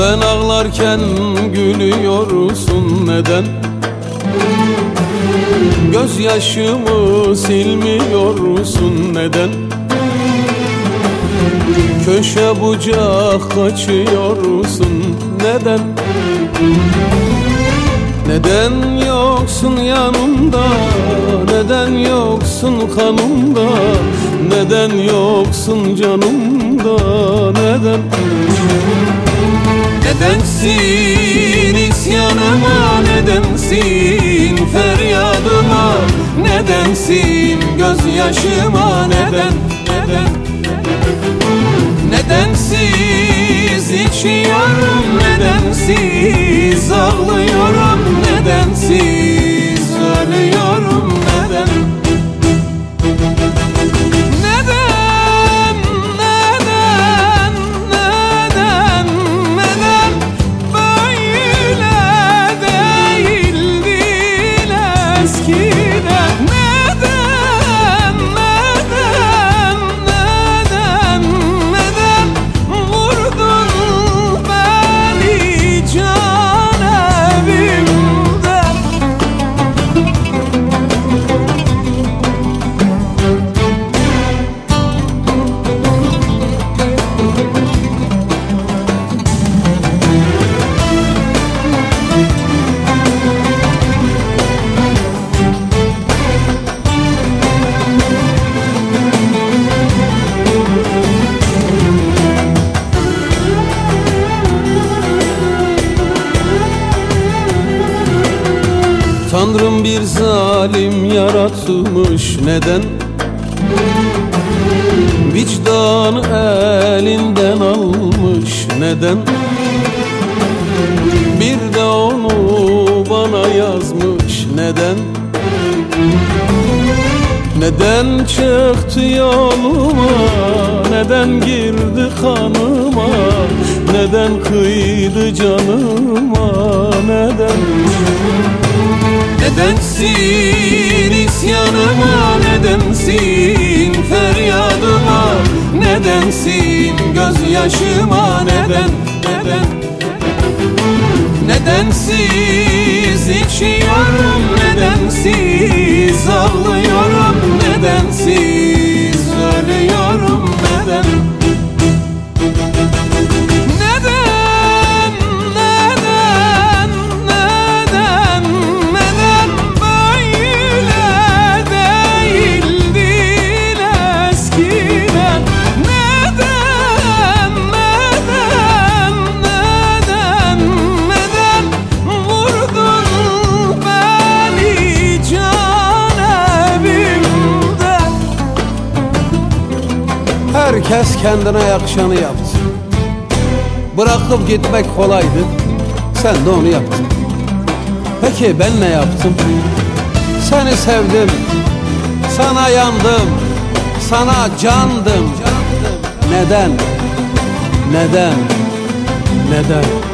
Ben ağlarken gülüyorsun neden? Gözyaşımı silmiyorsun neden? Köşe bucak kaçıyorsun neden? Neden yoksun yanımda? Neden yoksun kanımda? Neden yoksun canımda? Neden Nedensin isyanıma Nedensin feryadıma Nedensin gözyaşıma Neden Neden Nedensiz içiyorum Nedensiz ağlıyorum Tanrım bir zalim yaratmış. Neden? Vicdanı elinden almış. Neden? Bir de onu bana yazmış. Neden? Neden çıktı yoluma? Neden girdi kanıma Neden kıydı canıma Neden? Nedensin isyanıma Nedensin feryadıma? Nedensin gözyaşıma Neden Neden? Nedensiz içiyorum Nedensiz ağlıyorum Herkes kendine yakışanı yaptı. Bırakıp gitmek kolaydı. Sen de onu yaptın. Peki ben ne yaptım? Seni sevdim. Sana yandım. Sana candım. Neden? Neden? Neden?